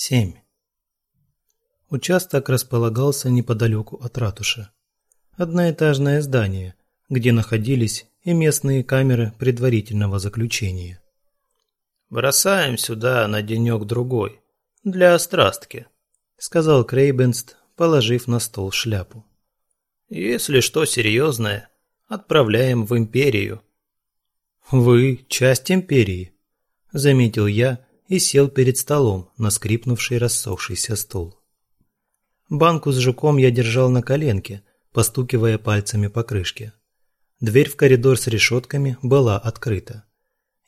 7. Участок располагался неподалеку от ратуши. Одноэтажное здание, где находились и местные камеры предварительного заключения. «Бросаем сюда на денек-другой, для острастки», — сказал Крейбенст, положив на стол шляпу. «Если что серьезное, отправляем в Империю». «Вы часть Империи», — заметил я, и сел перед столом на скрипнувший рассохшийся стул. Банку с жуком я держал на коленке, постукивая пальцами по крышке. Дверь в коридор с решетками была открыта.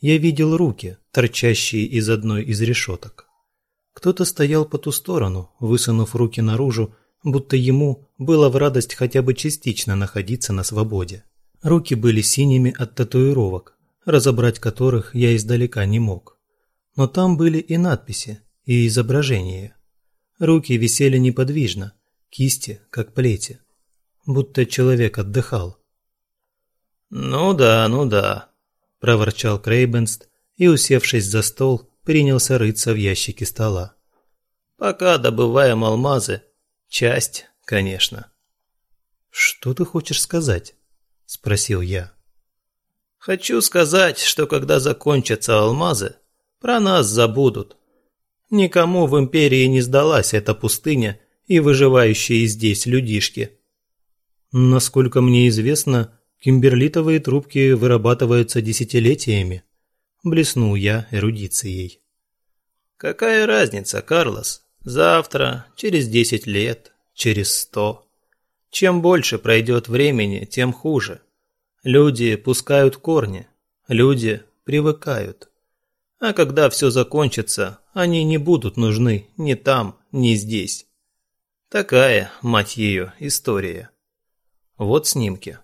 Я видел руки, торчащие из одной из решеток. Кто-то стоял по ту сторону, высунув руки наружу, будто ему было в радость хотя бы частично находиться на свободе. Руки были синими от татуировок, разобрать которых я издалека не мог но там были и надписи, и изображения. Руки висели неподвижно, кисти как плети, будто человек отдыхал. «Ну да, ну да», – проворчал Крейбенст и, усевшись за стол, принялся рыться в ящике стола. «Пока добываем алмазы, часть, конечно». «Что ты хочешь сказать?» – спросил я. «Хочу сказать, что когда закончатся алмазы, про нас забудут. Никому в империи не сдалась эта пустыня и выживающие здесь людишки. Насколько мне известно, кимберлитовые трубки вырабатываются десятилетиями. Блеснул я эрудицией. Какая разница, Карлос? Завтра, через десять лет, через сто. Чем больше пройдет времени, тем хуже. Люди пускают корни, люди привыкают. А когда все закончится, они не будут нужны ни там, ни здесь. Такая, мать ее, история. Вот снимки.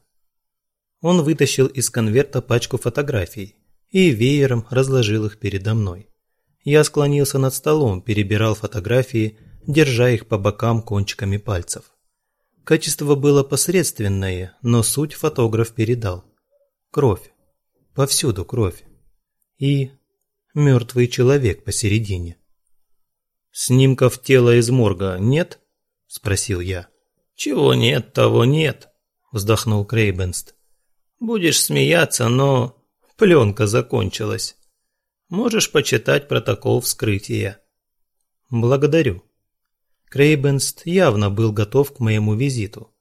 Он вытащил из конверта пачку фотографий и веером разложил их передо мной. Я склонился над столом, перебирал фотографии, держа их по бокам кончиками пальцев. Качество было посредственное, но суть фотограф передал. Кровь. Повсюду кровь. И мертвый человек посередине. «Снимков тела из морга нет?» – спросил я. «Чего нет, того нет», – вздохнул Крейбенст. «Будешь смеяться, но пленка закончилась. Можешь почитать протокол вскрытия». «Благодарю». Крейбенст явно был готов к моему визиту.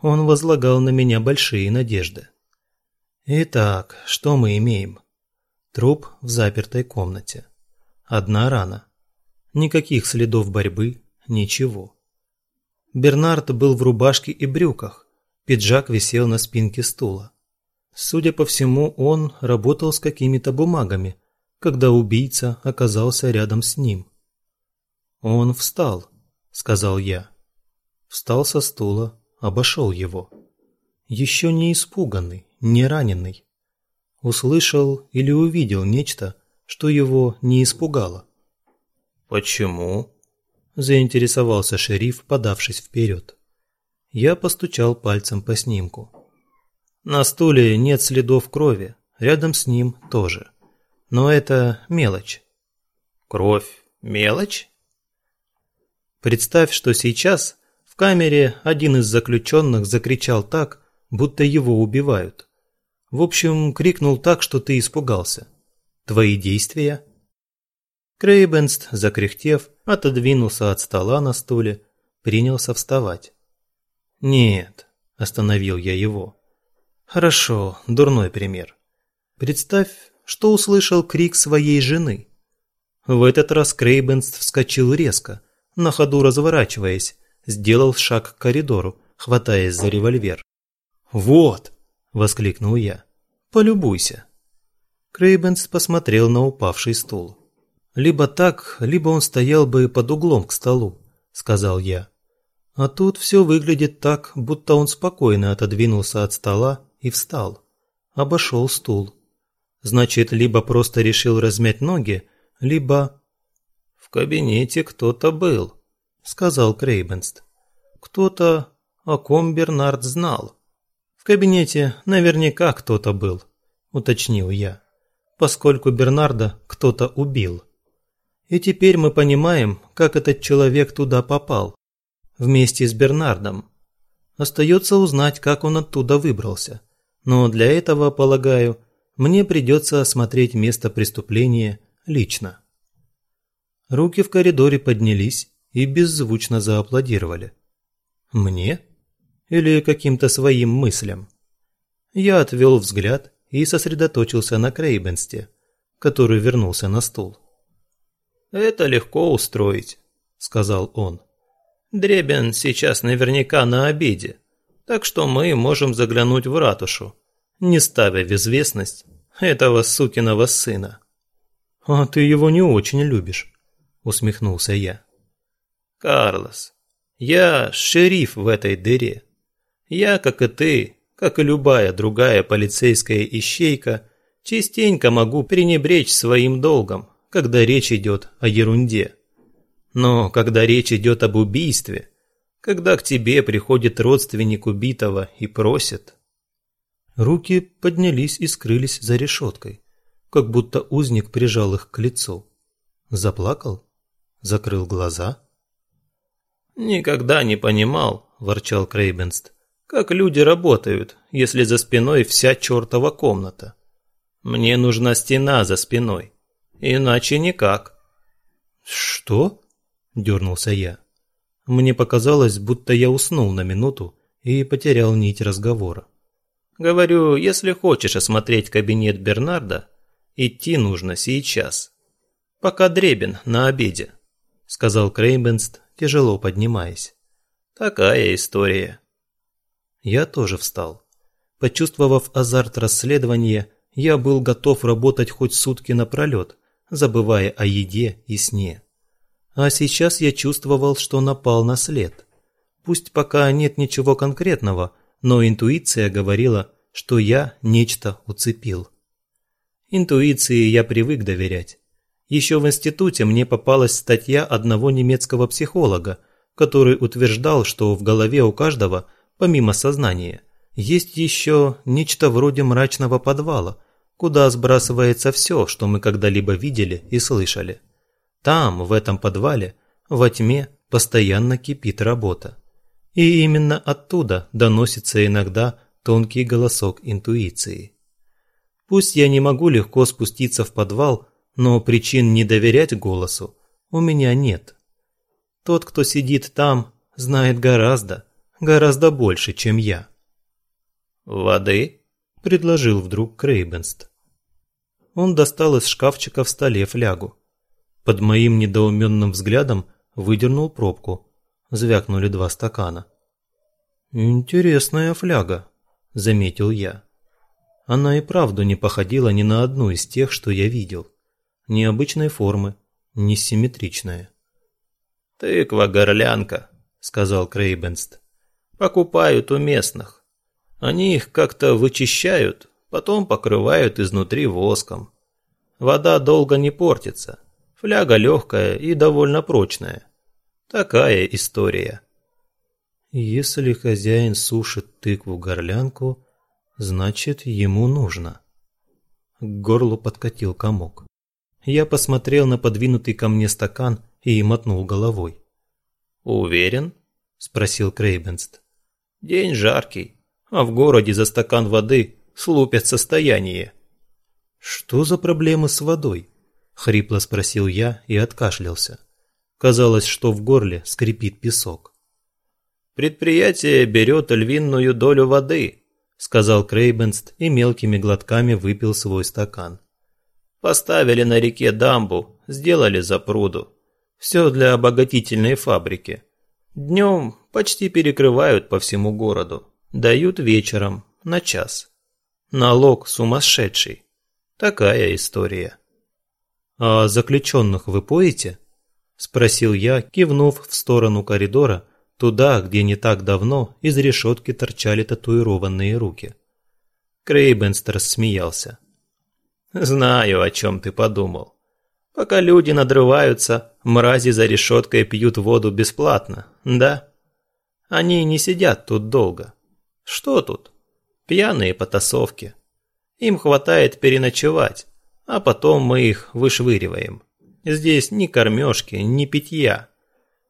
Он возлагал на меня большие надежды. Итак, что мы имеем? Труп в запертой комнате. Одна рана. Никаких следов борьбы, ничего. Бернард был в рубашке и брюках. Пиджак висел на спинке стула. Судя по всему, он работал с какими-то бумагами, когда убийца оказался рядом с ним. «Он встал», — сказал я. Встал со стула, обошел его. Еще не испуганный, не раненый услышал или увидел нечто, что его не испугало. «Почему?» – заинтересовался шериф, подавшись вперед. Я постучал пальцем по снимку. На стуле нет следов крови, рядом с ним тоже. Но это мелочь. Кровь – мелочь? Представь, что сейчас в камере один из заключенных закричал так, будто его убивают. В общем, крикнул так, что ты испугался. Твои действия? Крейбенст, закряхтев, отодвинулся от стола на стуле, принялся вставать. «Нет», – остановил я его. «Хорошо, дурной пример. Представь, что услышал крик своей жены». В этот раз Крейбенст вскочил резко, на ходу разворачиваясь, сделал шаг к коридору, хватаясь за револьвер. «Вот!» – воскликнул я. «Полюбуйся». Крейбенс посмотрел на упавший стул. «Либо так, либо он стоял бы под углом к столу», – сказал я. А тут все выглядит так, будто он спокойно отодвинулся от стола и встал. Обошел стул. Значит, либо просто решил размять ноги, либо... «В кабинете кто-то был», – сказал Крейбенст. «Кто-то, о ком Бернард знал». В кабинете наверняка кто-то был, уточнил я, поскольку Бернарда кто-то убил. И теперь мы понимаем, как этот человек туда попал. Вместе с Бернардом. Остается узнать, как он оттуда выбрался. Но для этого, полагаю, мне придется осмотреть место преступления лично. Руки в коридоре поднялись и беззвучно зааплодировали. Мне? Или каким-то своим мыслям? Я отвел взгляд и сосредоточился на Крейбенсте, который вернулся на стул. «Это легко устроить», — сказал он. «Дребен сейчас наверняка на обеде, так что мы можем заглянуть в ратушу, не ставя в известность этого сукиного сына». «А ты его не очень любишь», — усмехнулся я. «Карлос, я шериф в этой дыре. Я, как и ты, как и любая другая полицейская ищейка, частенько могу пренебречь своим долгом, когда речь идет о ерунде. Но когда речь идет об убийстве, когда к тебе приходит родственник убитого и просит... Руки поднялись и скрылись за решеткой, как будто узник прижал их к лицу. Заплакал? Закрыл глаза? «Никогда не понимал», – ворчал Крейбенст, – «как люди работают, если за спиной вся чертова комната. Мне нужна стена за спиной, иначе никак». «Что?» – дернулся я. Мне показалось, будто я уснул на минуту и потерял нить разговора. «Говорю, если хочешь осмотреть кабинет Бернарда, идти нужно сейчас. Пока Дребен на обеде», – сказал Крейбенст, тяжело поднимаясь. Такая история. Я тоже встал. Почувствовав азарт расследования, я был готов работать хоть сутки напролет, забывая о еде и сне. А сейчас я чувствовал, что напал на след. Пусть пока нет ничего конкретного, но интуиция говорила, что я нечто уцепил. Интуиции я привык доверять. Еще в институте мне попалась статья одного немецкого психолога, который утверждал, что в голове у каждого, помимо сознания, есть еще нечто вроде мрачного подвала, куда сбрасывается все, что мы когда-либо видели и слышали. Там, в этом подвале, во тьме, постоянно кипит работа. И именно оттуда доносится иногда тонкий голосок интуиции. Пусть я не могу легко спуститься в подвал, но причин не доверять голосу у меня нет. Тот, кто сидит там, знает гораздо, гораздо больше, чем я. «Воды?» – предложил вдруг Крейбенст. Он достал из шкафчика в столе флягу. Под моим недоуменным взглядом выдернул пробку. Звякнули два стакана. «Интересная фляга», – заметил я. Она и правду не походила ни на одну из тех, что я видел необычной формы, несимметричная. «Тыква-горлянка», — сказал Крейбенст. «Покупают у местных. Они их как-то вычищают, потом покрывают изнутри воском. Вода долго не портится, фляга легкая и довольно прочная. Такая история». Если хозяин сушит тыкву-горлянку, значит, ему нужно. К горлу подкатил комок. Я посмотрел на подвинутый ко мне стакан и мотнул головой. «Уверен?» – спросил Крейбенст. «День жаркий, а в городе за стакан воды слупят состояние». «Что за проблемы с водой?» – хрипло спросил я и откашлялся. Казалось, что в горле скрипит песок. «Предприятие берет львиную долю воды», – сказал Крейбенст и мелкими глотками выпил свой стакан. Поставили на реке дамбу, сделали запруду. Все для обогатительной фабрики. Днем почти перекрывают по всему городу. Дают вечером, на час. Налог сумасшедший. Такая история. «А заключенных вы поете?» Спросил я, кивнув в сторону коридора, туда, где не так давно из решетки торчали татуированные руки. Крейбенстер смеялся. Знаю, о чем ты подумал. Пока люди надрываются, мрази за решеткой пьют воду бесплатно, да? Они не сидят тут долго. Что тут? Пьяные потасовки. Им хватает переночевать, а потом мы их вышвыриваем. Здесь ни кормежки, ни питья.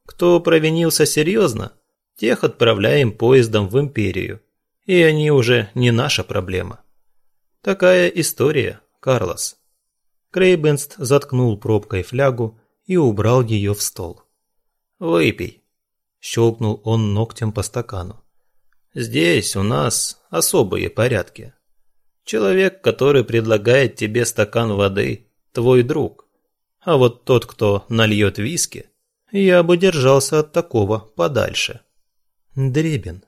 Кто провинился серьезно, тех отправляем поездом в империю. И они уже не наша проблема. Такая история, Карлос. Крейбенст заткнул пробкой флягу и убрал ее в стол. «Выпей», – щелкнул он ногтем по стакану. «Здесь у нас особые порядки. Человек, который предлагает тебе стакан воды, твой друг. А вот тот, кто нальет виски, я бы держался от такого подальше». Дребен.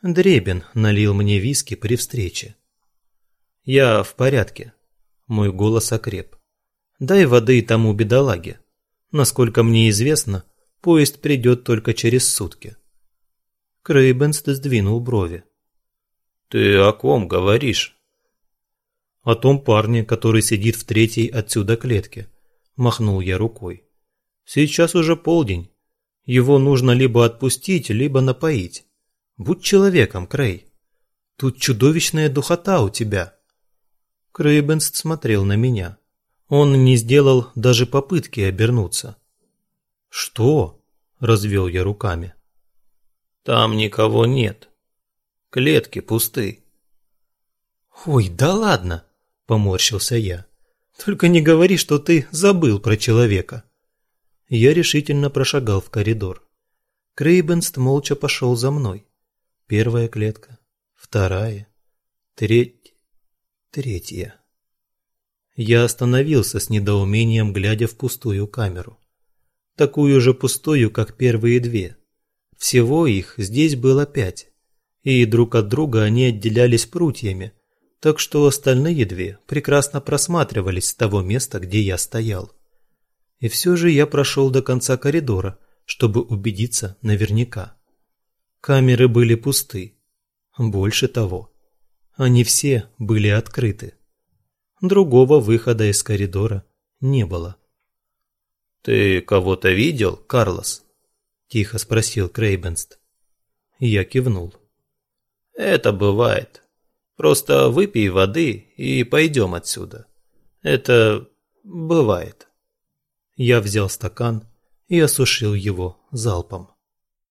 Дребен налил мне виски при встрече. «Я в порядке», мой голос окреп. «Дай воды тому бедолаге. Насколько мне известно, поезд придет только через сутки». Крейбенст сдвинул брови. «Ты о ком говоришь?» «О том парне, который сидит в третьей отсюда клетке», – махнул я рукой. «Сейчас уже полдень. Его нужно либо отпустить, либо напоить. Будь человеком, Крей. Тут чудовищная духота у тебя». Крейбенст смотрел на меня. Он не сделал даже попытки обернуться. «Что?» – развел я руками. «Там никого нет. Клетки пусты». «Ой, да ладно!» – поморщился я. «Только не говори, что ты забыл про человека». Я решительно прошагал в коридор. Крейбенст молча пошел за мной. Первая клетка, вторая, третья. Третье. Я остановился с недоумением, глядя в пустую камеру. Такую же пустую, как первые две. Всего их здесь было пять. И друг от друга они отделялись прутьями, так что остальные две прекрасно просматривались с того места, где я стоял. И все же я прошел до конца коридора, чтобы убедиться наверняка. Камеры были пусты. Больше того, они все были открыты. Другого выхода из коридора не было. «Ты кого-то видел, Карлос?» – тихо спросил Крейбенст. Я кивнул. «Это бывает. Просто выпей воды и пойдем отсюда. Это бывает». Я взял стакан и осушил его залпом.